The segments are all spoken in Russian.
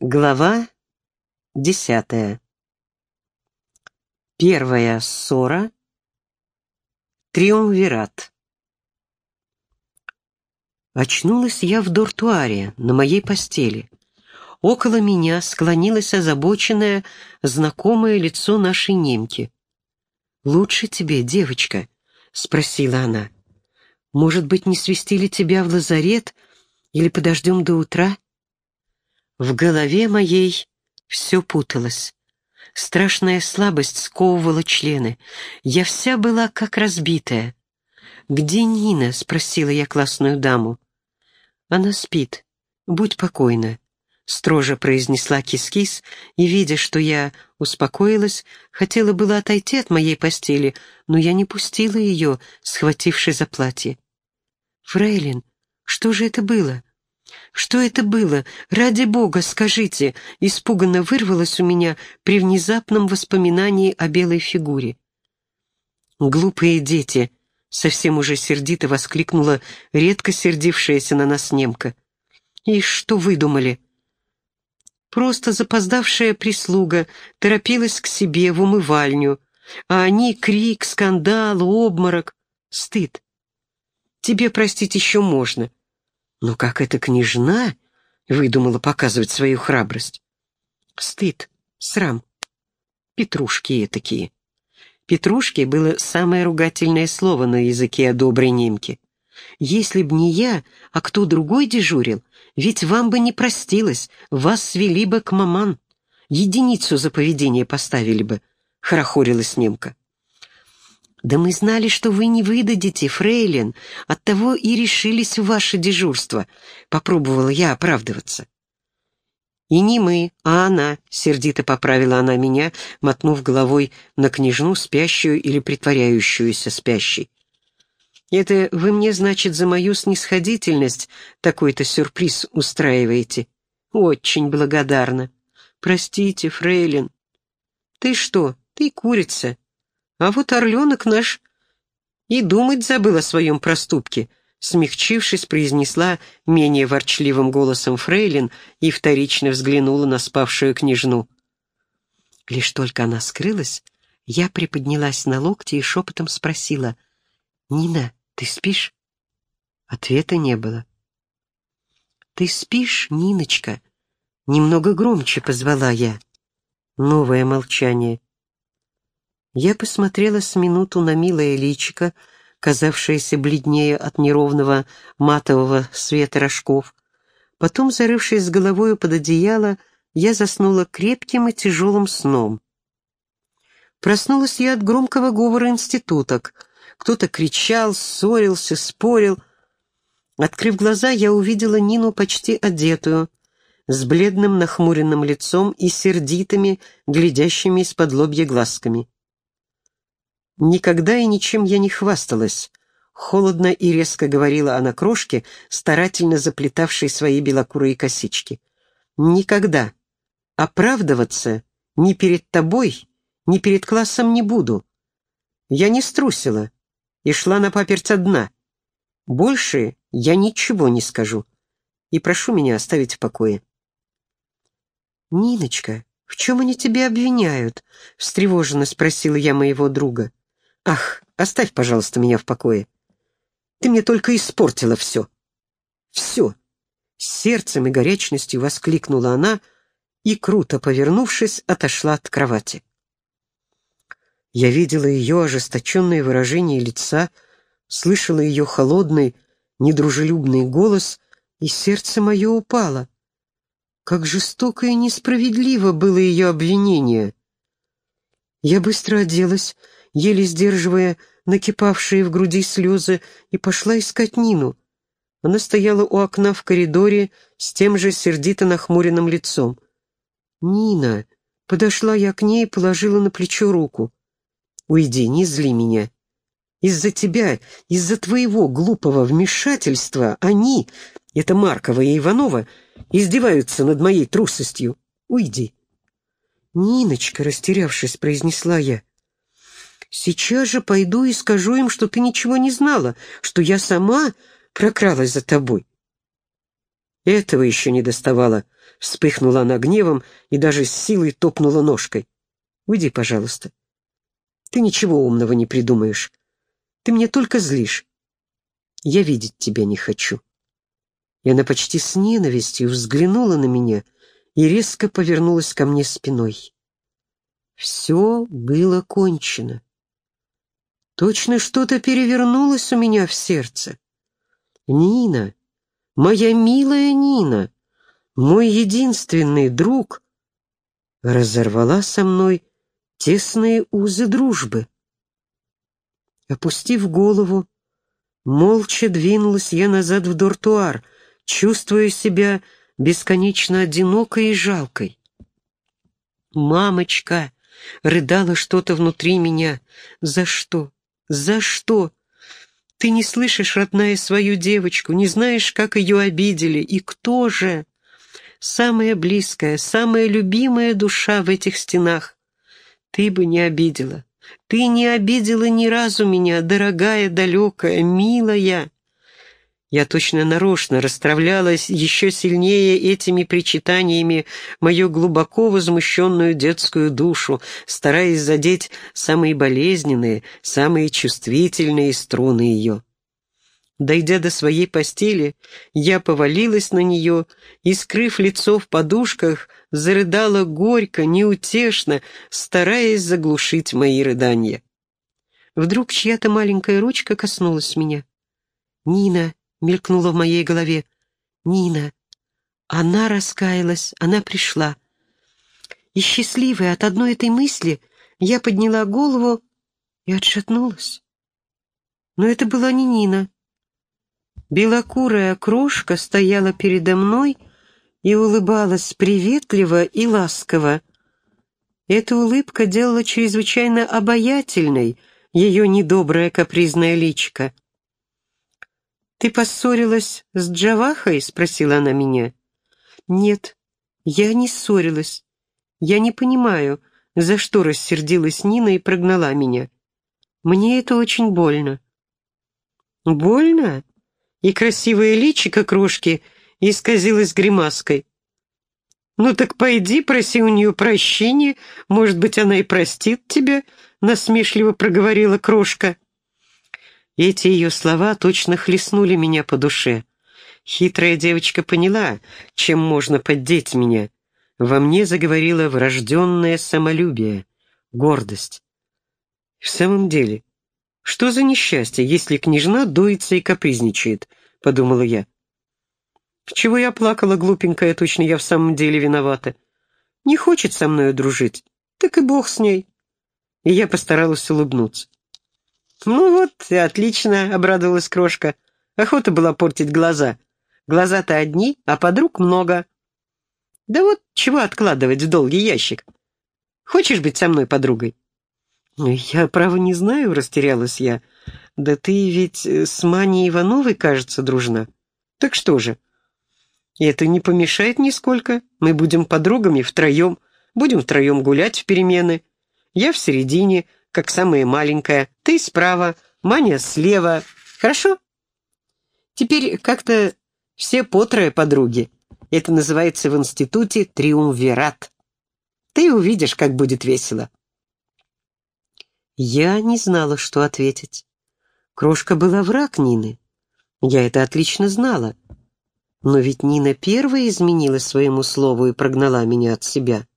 Глава десятая. Первая ссора. Триумвират. Очнулась я в дортуаре, на моей постели. Около меня склонилось озабоченное, знакомое лицо нашей немки. «Лучше тебе, девочка?» — спросила она. «Может быть, не свистили тебя в лазарет или подождем до утра?» В голове моей все путалось. Страшная слабость сковывала члены. Я вся была как разбитая. «Где Нина?» — спросила я классную даму. «Она спит. Будь покойна», — строже произнесла кис-кис, и, видя, что я успокоилась, хотела было отойти от моей постели, но я не пустила ее, схватившись за платье. «Фрейлин, что же это было?» «Что это было? Ради бога, скажите!» Испуганно вырвалось у меня при внезапном воспоминании о белой фигуре. «Глупые дети!» — совсем уже сердито воскликнула редко сердившаяся на нас немка. «И что вы думали?» Просто запоздавшая прислуга торопилась к себе в умывальню, а они — крик, скандал, обморок, стыд. Тебе простить еще можно, но как эта княжна выдумала показывать свою храбрость? Стыд, срам. Петрушки такие. Петрушки было самое ругательное слово на языке доброй немке. Если б не я, а кто другой дежурил, ведь вам бы не простилось, вас свели бы к маман. Единицу за поведение поставили бы, — хорохорилась немка. «Да мы знали, что вы не выдадите, фрейлин, оттого и решились в ваше дежурство», — попробовала я оправдываться. «И не мы, а она», — сердито поправила она меня, мотнув головой на княжну, спящую или притворяющуюся спящей. «Это вы мне, значит, за мою снисходительность такой-то сюрприз устраиваете? Очень благодарна. Простите, фрейлин». «Ты что, ты курица?» А вот орленок наш и думать забыл о своем проступке, смягчившись, произнесла менее ворчливым голосом фрейлин и вторично взглянула на спавшую княжну. Лишь только она скрылась, я приподнялась на локти и шепотом спросила, «Нина, ты спишь?» Ответа не было. «Ты спишь, Ниночка?» Немного громче позвала я. Новое молчание. Я посмотрела с минуту на милое личико, казавшееся бледнее от неровного матового света рожков. Потом, зарывшись с головою под одеяло, я заснула крепким и тяжелым сном. Проснулась я от громкого говора институток. Кто-то кричал, ссорился, спорил. Открыв глаза, я увидела Нину почти одетую, с бледным нахмуренным лицом и сердитыми, глядящими из-под лобья глазками. Никогда и ничем я не хвасталась. Холодно и резко говорила она крошке, старательно заплетавшей свои белокурые косички. Никогда. Оправдываться ни перед тобой, ни перед классом не буду. Я не струсила и шла на паперть одна. Больше я ничего не скажу. И прошу меня оставить в покое. «Ниночка, в чем они тебя обвиняют?» — встревоженно спросила я моего друга. «Ах, оставь, пожалуйста, меня в покое. Ты мне только испортила все. Все!» сердцем и горячностью воскликнула она и, круто повернувшись, отошла от кровати. Я видела ее ожесточенное выражение лица, слышала ее холодный, недружелюбный голос, и сердце мое упало. Как жестоко и несправедливо было ее обвинение. Я быстро оделась, еле сдерживая накипавшие в груди слезы, и пошла искать Нину. Она стояла у окна в коридоре с тем же сердито нахмуренным лицом. «Нина!» Подошла я к ней и положила на плечо руку. «Уйди, не зли меня. Из-за тебя, из-за твоего глупого вмешательства они, это Маркова и Иванова, издеваются над моей трусостью. Уйди». «Ниночка», — растерявшись, произнесла я, — Сейчас же пойду и скажу им, что ты ничего не знала, что я сама прокралась за тобой. Этого еще не доставало. Вспыхнула она гневом и даже с силой топнула ножкой. «Уйди, пожалуйста. Ты ничего умного не придумаешь. Ты мне только злишь. Я видеть тебя не хочу». И она почти с ненавистью взглянула на меня и резко повернулась ко мне спиной. Все было кончено. Точно что-то перевернулось у меня в сердце. Нина, моя милая Нина, мой единственный друг, разорвала со мной тесные узы дружбы. Опустив голову, молча двинулась я назад в дортуар, чувствуя себя бесконечно одинокой и жалкой. «Мамочка!» — рыдало что-то внутри меня. «За что? За что? Ты не слышишь, родная, свою девочку, не знаешь, как ее обидели, и кто же? Самая близкая, самая любимая душа в этих стенах. Ты бы не обидела. Ты не обидела ни разу меня, дорогая, далекая, милая. Я точно нарочно расстравлялась еще сильнее этими причитаниями мою глубоко возмущенную детскую душу, стараясь задеть самые болезненные, самые чувствительные струны ее. Дойдя до своей постели, я повалилась на нее и, скрыв лицо в подушках, зарыдала горько, неутешно, стараясь заглушить мои рыдания. Вдруг чья-то маленькая ручка коснулась меня. «Нина!» Мелькнуло в моей голове. Нина. Она раскаялась, она пришла. И счастливая от одной этой мысли, я подняла голову и отшатнулась. Но это была не Нина. Белокурая крошка стояла передо мной и улыбалась приветливо и ласково. Эта улыбка делала чрезвычайно обаятельной ее недоброе капризное личико. «Ты поссорилась с Джавахой?» — спросила она меня. «Нет, я не ссорилась. Я не понимаю, за что рассердилась Нина и прогнала меня. Мне это очень больно». «Больно?» И красивое личико крошки исказилось гримаской. «Ну так пойди, проси у нее прощения, может быть, она и простит тебя», — насмешливо проговорила крошка. Эти ее слова точно хлестнули меня по душе. Хитрая девочка поняла, чем можно поддеть меня. Во мне заговорило врожденное самолюбие, гордость. В самом деле, что за несчастье, если княжна дуется и капризничает, подумала я. Чего я плакала, глупенькая, точно я в самом деле виновата. Не хочет со мною дружить, так и бог с ней. И я постаралась улыбнуться. «Ну вот, и отлично», — обрадовалась крошка. Охота была портить глаза. Глаза-то одни, а подруг много. Да вот чего откладывать в долгий ящик? Хочешь быть со мной подругой? Я, право, не знаю, растерялась я. Да ты ведь э, с Маней Ивановой, кажется, дружна. Так что же? это не помешает нисколько. Мы будем подругами втроем, будем втроем гулять в перемены. Я в середине, как самая маленькая, ты справа, Маня слева. Хорошо? Теперь как-то все потрое подруги. Это называется в институте триумвират. Ты увидишь, как будет весело. Я не знала, что ответить. Крошка была враг Нины. Я это отлично знала. Но ведь Нина первая изменила своему слову и прогнала меня от себя.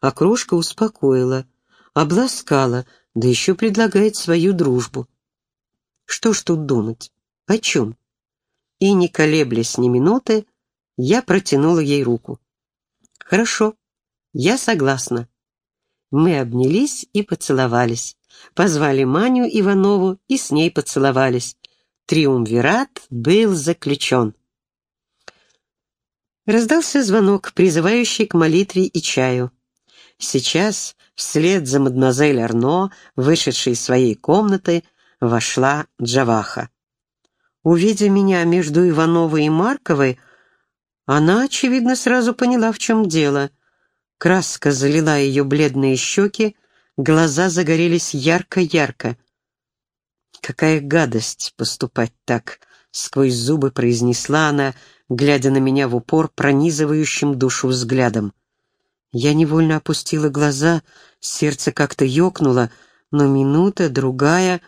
А крошка успокоила, обласкала, да еще предлагает свою дружбу. Что ж тут думать? О чем? И, не колеблясь ни минуты, я протянула ей руку. «Хорошо, я согласна». Мы обнялись и поцеловались. Позвали Маню Иванову и с ней поцеловались. Триумвират был заключен. Раздался звонок, призывающий к молитве и чаю. Сейчас, вслед за мадемуазель Арно, вышедшей из своей комнаты, вошла Джаваха. Увидя меня между Ивановой и Марковой, она, очевидно, сразу поняла, в чем дело. Краска залила ее бледные щеки, глаза загорелись ярко-ярко. «Какая гадость поступать так!» — сквозь зубы произнесла она, глядя на меня в упор пронизывающим душу взглядом. Я невольно опустила глаза, сердце как-то ёкнуло, но минута, другая,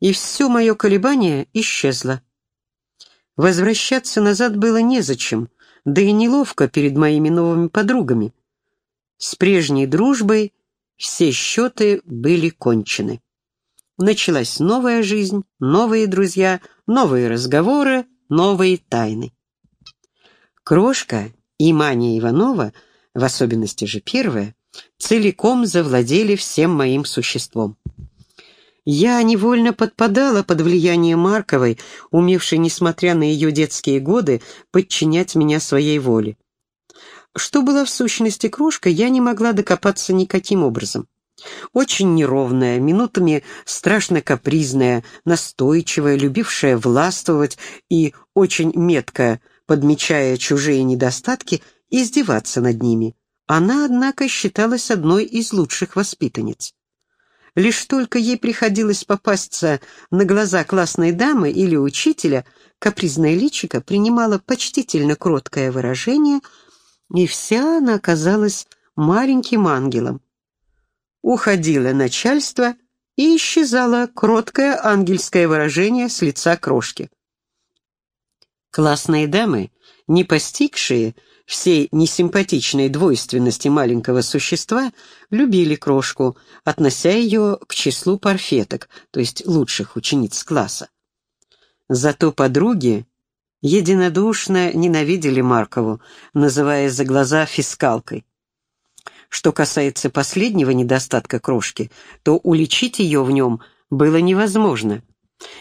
и все мое колебание исчезло. Возвращаться назад было незачем, да и неловко перед моими новыми подругами. С прежней дружбой все счеты были кончены. Началась новая жизнь, новые друзья, новые разговоры, новые тайны. Крошка и Маня Иванова, в особенности же первая, целиком завладели всем моим существом. Я невольно подпадала под влияние Марковой, умевшей, несмотря на ее детские годы, подчинять меня своей воле. Что была в сущности крошка, я не могла докопаться никаким образом. Очень неровная, минутами страшно капризная, настойчивая, любившая властвовать и очень меткая, подмечая чужие недостатки, издеваться над ними. Она, однако, считалась одной из лучших воспитанниц. Лишь только ей приходилось попасться на глаза классной дамы или учителя, капризное личико принимало почтительно кроткое выражение, и вся она оказалась маленьким ангелом. Уходило начальство, и исчезало кроткое ангельское выражение с лица крошки. Классные дамы, не постигшие всей несимпатичной двойственности маленького существа, любили крошку, относя ее к числу парфеток, то есть лучших учениц класса. Зато подруги единодушно ненавидели Маркову, называя за глаза фискалкой. Что касается последнего недостатка крошки, то уличить ее в нем было невозможно.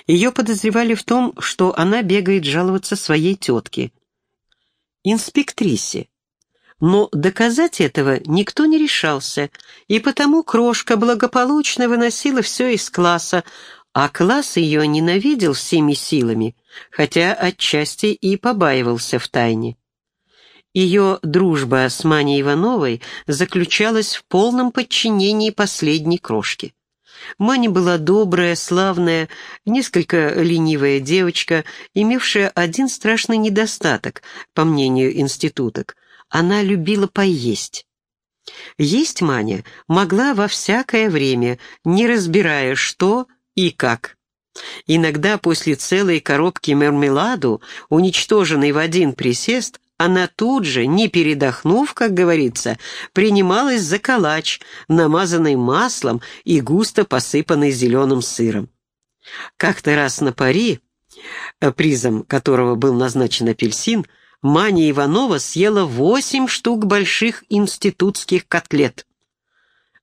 Ее подозревали в том, что она бегает жаловаться своей тетке – инспектрисе. Но доказать этого никто не решался, и потому крошка благополучно выносила все из класса, а класс ее ненавидел всеми силами, хотя отчасти и побаивался в тайне. Ее дружба с Маней Ивановой заключалась в полном подчинении последней крошки. Маня была добрая, славная, несколько ленивая девочка, имевшая один страшный недостаток, по мнению институток. Она любила поесть. Есть Маня могла во всякое время, не разбирая что и как. Иногда после целой коробки мармеладу, уничтоженной в один присест, она тут же, не передохнув, как говорится, принималась за калач, намазанный маслом и густо посыпанный зеленым сыром. Как-то раз на пари, э, призом которого был назначен апельсин, Маня Иванова съела восемь штук больших институтских котлет.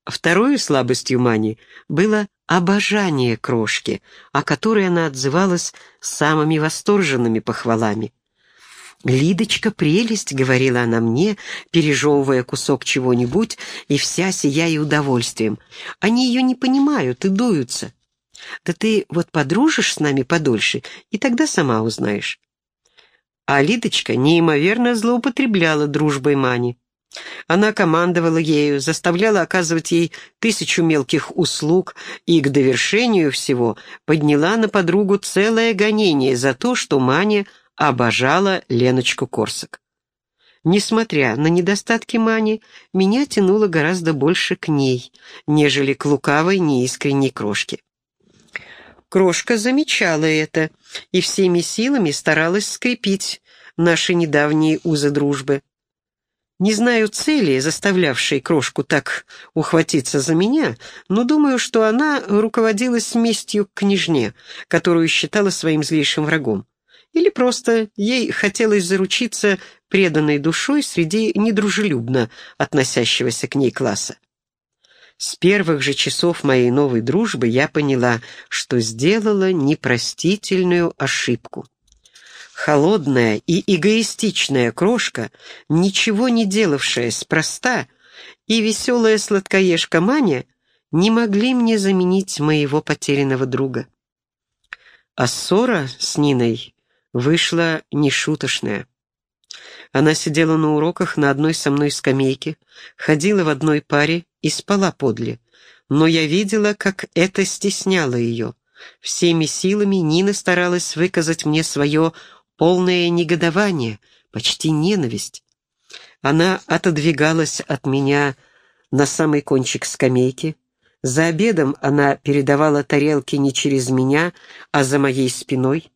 Второй слабостью Мани было обожание крошки, о которой она отзывалась самыми восторженными похвалами. «Лидочка, прелесть!» — говорила она мне, пережевывая кусок чего-нибудь, и вся сияя удовольствием. «Они ее не понимают и дуются. Да ты вот подружишь с нами подольше, и тогда сама узнаешь». А Лидочка неимоверно злоупотребляла дружбой Мани. Она командовала ею, заставляла оказывать ей тысячу мелких услуг и к довершению всего подняла на подругу целое гонение за то, что Маня — обожала Леночку Корсак. Несмотря на недостатки Мани, меня тянуло гораздо больше к ней, нежели к лукавой, неискренней крошке. Крошка замечала это и всеми силами старалась скрепить наши недавние узы дружбы. Не знаю цели, заставлявшей крошку так ухватиться за меня, но думаю, что она руководилась местью к княжне, которую считала своим злейшим врагом или просто ей хотелось заручиться преданной душой среди недружелюбно относящегося к ней класса. С первых же часов моей новой дружбы я поняла, что сделала непростительную ошибку. Холодная и эгоистичная крошка, ничего не делавшая спроста, и веселая сладкоежка Маня не могли мне заменить моего потерянного друга. А ссора с Ниной вышла нешуточная. Она сидела на уроках на одной со мной скамейке, ходила в одной паре и спала подле, но я видела, как это стесняло ее. Всеми силами Нина старалась выказать мне свое полное негодование, почти ненависть. Она отодвигалась от меня на самый кончик скамейки. За обедом она передавала тарелки не через меня, а за моей спиной.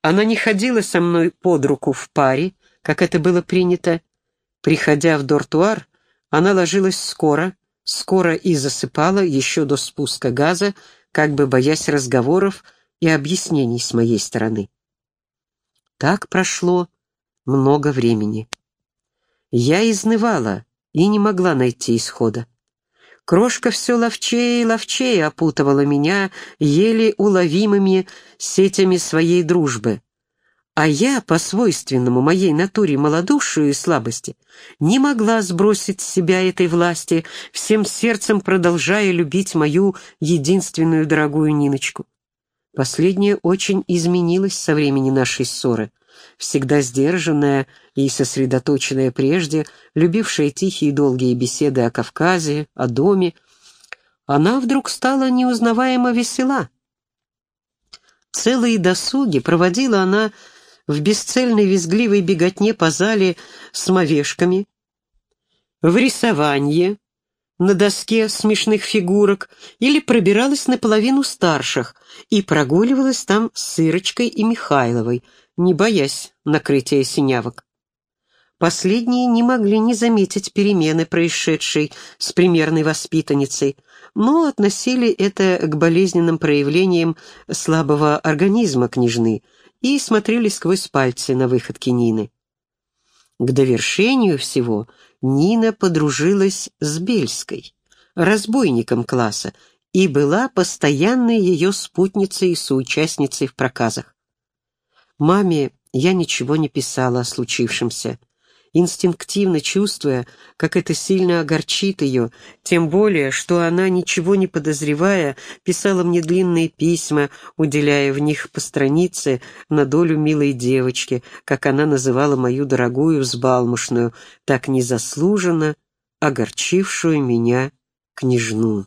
Она не ходила со мной под руку в паре, как это было принято. Приходя в дортуар, она ложилась скоро, скоро и засыпала еще до спуска газа, как бы боясь разговоров и объяснений с моей стороны. Так прошло много времени. Я изнывала и не могла найти исхода. Крошка все ловчее и ловчее опутывала меня еле уловимыми сетями своей дружбы. А я, по свойственному моей натуре малодушию и слабости, не могла сбросить с себя этой власти, всем сердцем продолжая любить мою единственную дорогую Ниночку. Последняя очень изменилась со времени нашей ссоры. Всегда сдержанная и сосредоточенная прежде, любившая тихие и долгие беседы о Кавказе, о доме, она вдруг стала неузнаваемо весела. Целые досуги проводила она в бесцельной визгливой беготне по зале с мовешками, в рисовании, на доске смешных фигурок или пробиралась наполовину старших и прогуливалась там с Ирочкой и Михайловой, не боясь накрытия синявок. Последние не могли не заметить перемены, происшедшей с примерной воспитанницей, но относили это к болезненным проявлениям слабого организма княжны, и смотрели сквозь пальцы на выходки Нины. К довершению всего Нина подружилась с Бельской, разбойником класса, и была постоянной ее спутницей и соучастницей в проказах. Маме я ничего не писала о случившемся, инстинктивно чувствуя, как это сильно огорчит ее, тем более, что она, ничего не подозревая, писала мне длинные письма, уделяя в них по странице на долю милой девочки, как она называла мою дорогую взбалмошную, так незаслуженно огорчившую меня княжну.